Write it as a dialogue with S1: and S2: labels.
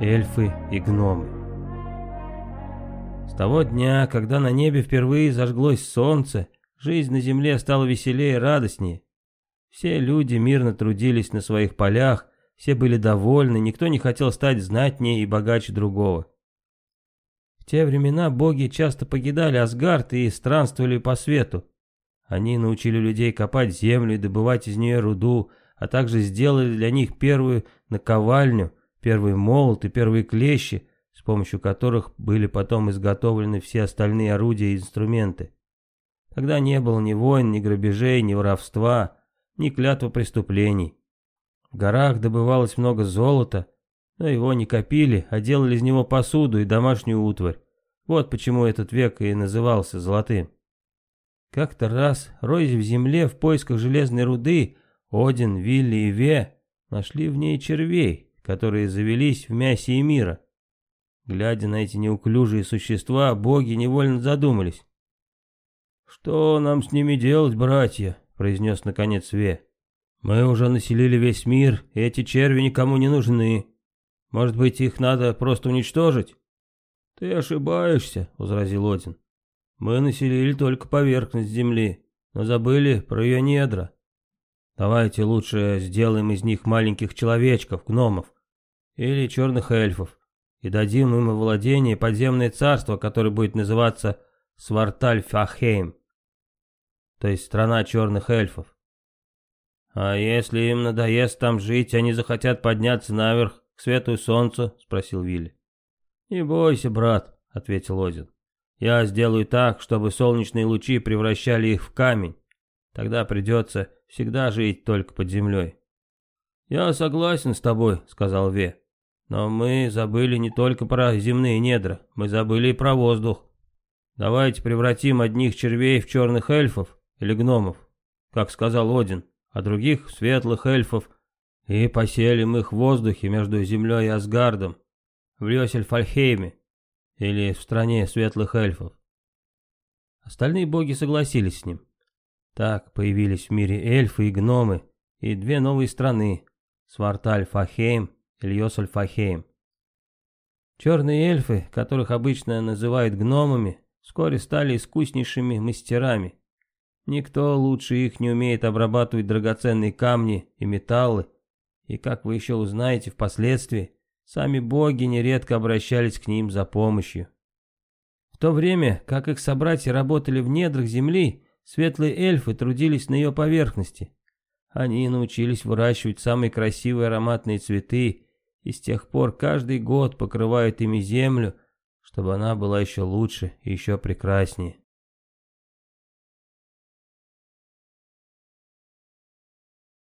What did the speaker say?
S1: эльфы и гномы. С того дня, когда на небе впервые зажглось солнце, жизнь на земле стала веселее и радостнее. Все люди мирно трудились на своих полях, все были довольны, никто не хотел стать знатнее и богаче другого. В те времена боги часто покидали Асгард и странствовали по свету. Они научили людей копать землю и добывать из нее руду, а также сделали для них первую наковальню, первый молот и первые клещи, с помощью которых были потом изготовлены все остальные орудия и инструменты. Тогда не было ни войн, ни грабежей, ни воровства, ни клятва преступлений. В горах добывалось много золота, но его не копили, а делали из него посуду и домашнюю утварь. Вот почему этот век и назывался золотым. Как-то раз, роясь в земле в поисках железной руды, один, Вилли и Ве нашли в ней червей, которые завелись в мясе и мира. Глядя на эти неуклюжие существа, боги невольно задумались. «Что нам с ними делать, братья?» — произнес наконец Ве. «Мы уже населили весь мир, и эти черви никому не нужны. Может быть, их надо просто уничтожить?» «Ты ошибаешься», — возразил Один. «Мы населили только поверхность земли, но забыли про ее недра. Давайте лучше сделаем из них маленьких человечков, гномов или черных эльфов, и дадим им во владение подземное царство, которое будет называться Сварталь-Фахейм, то есть страна черных эльфов. А если им надоест там жить, они захотят подняться наверх к свету солнцу, спросил Вилли. Не бойся, брат, ответил Озин. Я сделаю так, чтобы солнечные лучи превращали их в камень. Тогда придется всегда жить только под землей. «Я согласен с тобой», — сказал Ве. «Но мы забыли не только про земные недра, мы забыли и про воздух. Давайте превратим одних червей в черных эльфов или гномов, как сказал Один, а других в светлых эльфов, и поселим их в воздухе между землей и Асгардом, в Лёсельфальхейме или в стране светлых эльфов». Остальные боги согласились с ним. Так появились в мире эльфы и гномы, и две новые страны – Сварталь-Фахейм и Льосаль-Фахейм. Черные эльфы, которых обычно называют гномами, вскоре стали искуснейшими мастерами. Никто лучше их не умеет обрабатывать драгоценные камни и металлы, и, как вы еще узнаете впоследствии, сами боги нередко обращались к ним за помощью. В то время, как их собратья работали в недрах земли, Светлые эльфы трудились на ее поверхности. Они научились выращивать самые красивые ароматные цветы и с тех пор каждый год покрывают ими землю, чтобы она была еще лучше и еще прекраснее.